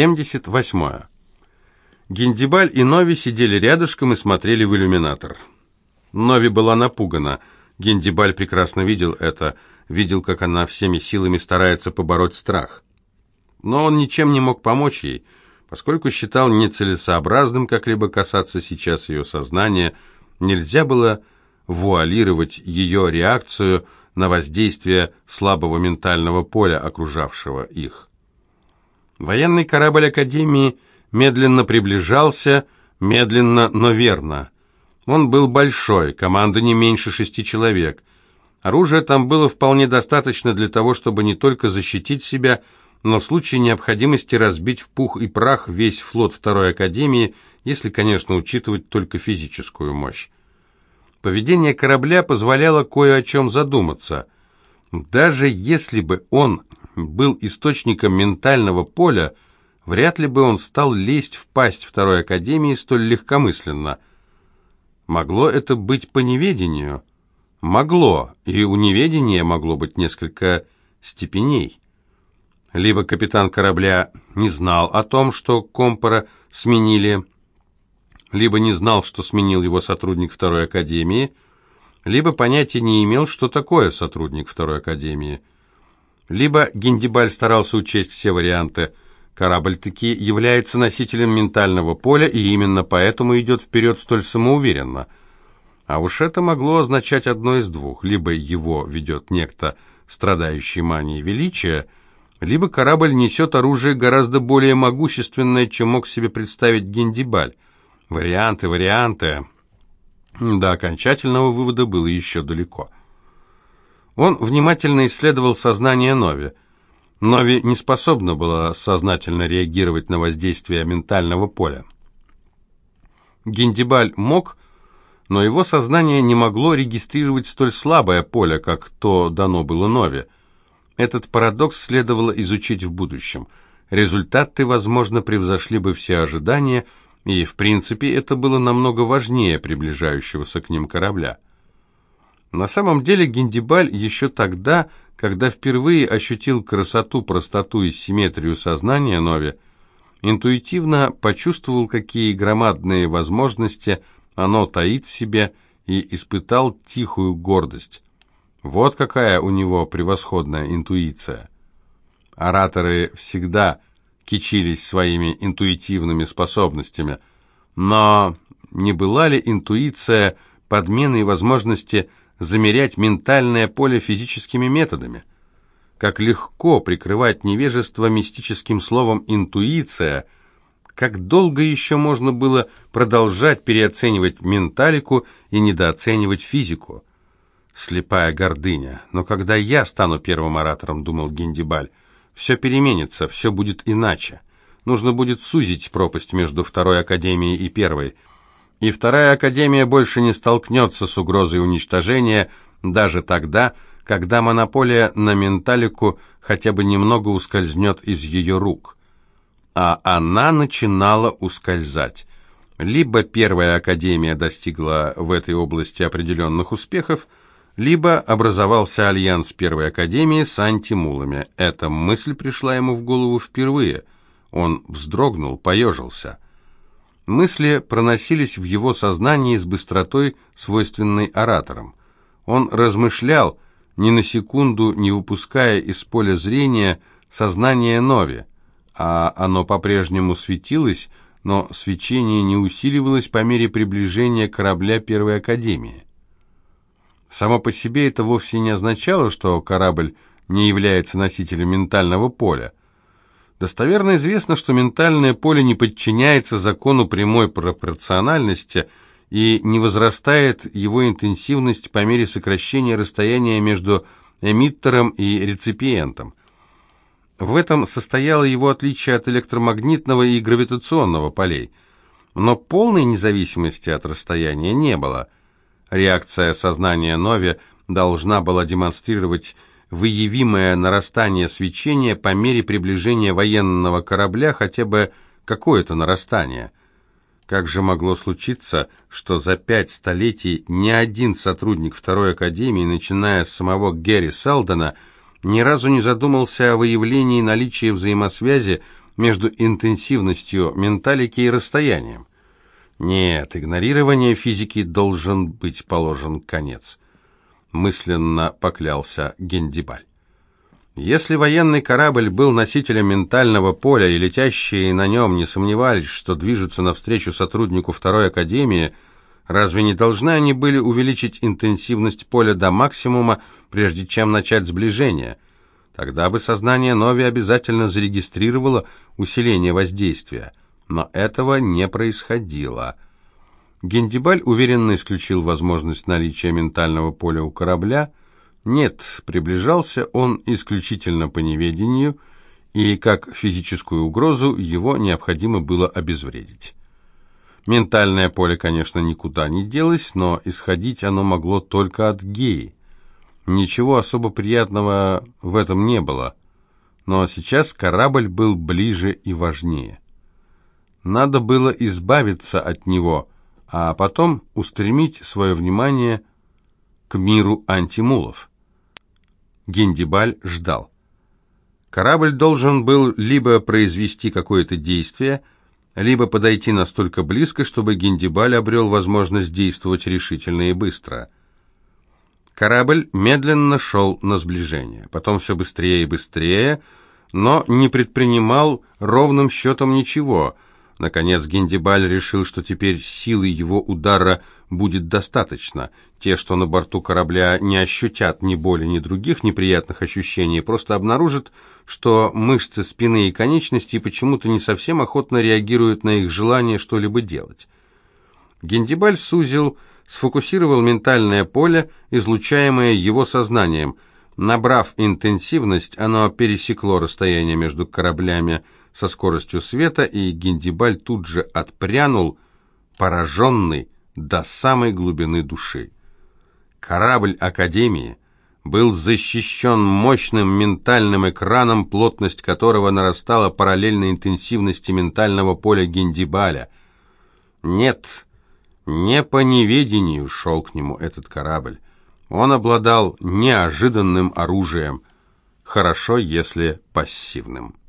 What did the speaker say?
78. Гендибаль и Нови сидели рядышком и смотрели в иллюминатор. Нови была напугана. Гендибаль прекрасно видел это, видел, как она всеми силами старается побороть страх. Но он ничем не мог помочь ей, поскольку считал нецелесообразным как-либо касаться сейчас ее сознания, нельзя было вуалировать ее реакцию на воздействие слабого ментального поля, окружавшего их. Военный корабль Академии медленно приближался, медленно, но верно. Он был большой, команда не меньше шести человек. Оружия там было вполне достаточно для того, чтобы не только защитить себя, но в случае необходимости разбить в пух и прах весь флот Второй Академии, если, конечно, учитывать только физическую мощь. Поведение корабля позволяло кое о чем задуматься. Даже если бы он был источником ментального поля, вряд ли бы он стал лезть в пасть Второй Академии столь легкомысленно. Могло это быть по неведению? Могло, и у неведения могло быть несколько степеней. Либо капитан корабля не знал о том, что Компора сменили, либо не знал, что сменил его сотрудник Второй Академии, либо понятия не имел, что такое сотрудник Второй Академии – либо Гендибаль старался учесть все варианты. Корабль таки является носителем ментального поля, и именно поэтому идет вперед столь самоуверенно. А уж это могло означать одно из двух. Либо его ведет некто, страдающий манией величия, либо корабль несет оружие гораздо более могущественное, чем мог себе представить Гендибаль. Варианты, варианты. До окончательного вывода было еще далеко. Он внимательно исследовал сознание Нови. Нови не способна была сознательно реагировать на воздействие ментального поля. Гендибаль мог, но его сознание не могло регистрировать столь слабое поле, как то дано было Нови. Этот парадокс следовало изучить в будущем. Результаты, возможно, превзошли бы все ожидания, и, в принципе, это было намного важнее приближающегося к ним корабля. На самом деле Гендибаль еще тогда, когда впервые ощутил красоту, простоту и симметрию сознания Нови, интуитивно почувствовал, какие громадные возможности оно таит в себе, и испытал тихую гордость. Вот какая у него превосходная интуиция. Ораторы всегда кичились своими интуитивными способностями, но не была ли интуиция подменой возможности замерять ментальное поле физическими методами. Как легко прикрывать невежество мистическим словом «интуиция», как долго еще можно было продолжать переоценивать менталику и недооценивать физику. Слепая гордыня. Но когда я стану первым оратором, думал Гендибаль, все переменится, все будет иначе. Нужно будет сузить пропасть между второй академией и первой – и вторая академия больше не столкнется с угрозой уничтожения даже тогда, когда монополия на менталику хотя бы немного ускользнет из ее рук. А она начинала ускользать. Либо первая академия достигла в этой области определенных успехов, либо образовался альянс первой академии с антимулами. Эта мысль пришла ему в голову впервые. Он вздрогнул, поежился – Мысли проносились в его сознании с быстротой, свойственной ораторам. Он размышлял, ни на секунду не выпуская из поля зрения сознание Нови, а оно по-прежнему светилось, но свечение не усиливалось по мере приближения корабля Первой Академии. Само по себе это вовсе не означало, что корабль не является носителем ментального поля. Достоверно известно, что ментальное поле не подчиняется закону прямой пропорциональности и не возрастает его интенсивность по мере сокращения расстояния между эмиттером и реципиентом. В этом состояло его отличие от электромагнитного и гравитационного полей. Но полной независимости от расстояния не было. Реакция сознания Нови должна была демонстрировать выявимое нарастание свечения по мере приближения военного корабля, хотя бы какое-то нарастание. Как же могло случиться, что за пять столетий ни один сотрудник Второй Академии, начиная с самого Герри Селдона, ни разу не задумался о выявлении наличия взаимосвязи между интенсивностью менталики и расстоянием. Нет, игнорирование физики должен быть положен конец. Мысленно поклялся Гендибаль. Если военный корабль был носителем ментального поля, и летящие на нем не сомневались, что движутся навстречу сотруднику второй академии, разве не должны они были увеличить интенсивность поля до максимума, прежде чем начать сближение? Тогда бы сознание Нови обязательно зарегистрировало усиление воздействия. Но этого не происходило. Гендибаль уверенно исключил возможность наличия ментального поля у корабля, нет, приближался он исключительно по неведению, и как физическую угрозу его необходимо было обезвредить. Ментальное поле, конечно, никуда не делось, но исходить оно могло только от геи. Ничего особо приятного в этом не было, но сейчас корабль был ближе и важнее. Надо было избавиться от него, а потом устремить свое внимание к миру антимулов. Гендибаль ждал. Корабль должен был либо произвести какое-то действие, либо подойти настолько близко, чтобы Гендибаль обрел возможность действовать решительно и быстро. Корабль медленно шел на сближение, потом все быстрее и быстрее, но не предпринимал ровным счетом ничего – Наконец Гендибаль решил, что теперь силы его удара будет достаточно. Те, что на борту корабля не ощутят ни боли, ни других неприятных ощущений, просто обнаружат, что мышцы спины и конечностей почему-то не совсем охотно реагируют на их желание что-либо делать. Гендибаль сузил, сфокусировал ментальное поле, излучаемое его сознанием. Набрав интенсивность, оно пересекло расстояние между кораблями, со скоростью света, и Гендибаль тут же отпрянул, пораженный до самой глубины души. Корабль Академии был защищен мощным ментальным экраном, плотность которого нарастала параллельно интенсивности ментального поля Гендибаля. Нет, не по неведению шел к нему этот корабль. Он обладал неожиданным оружием, хорошо, если пассивным.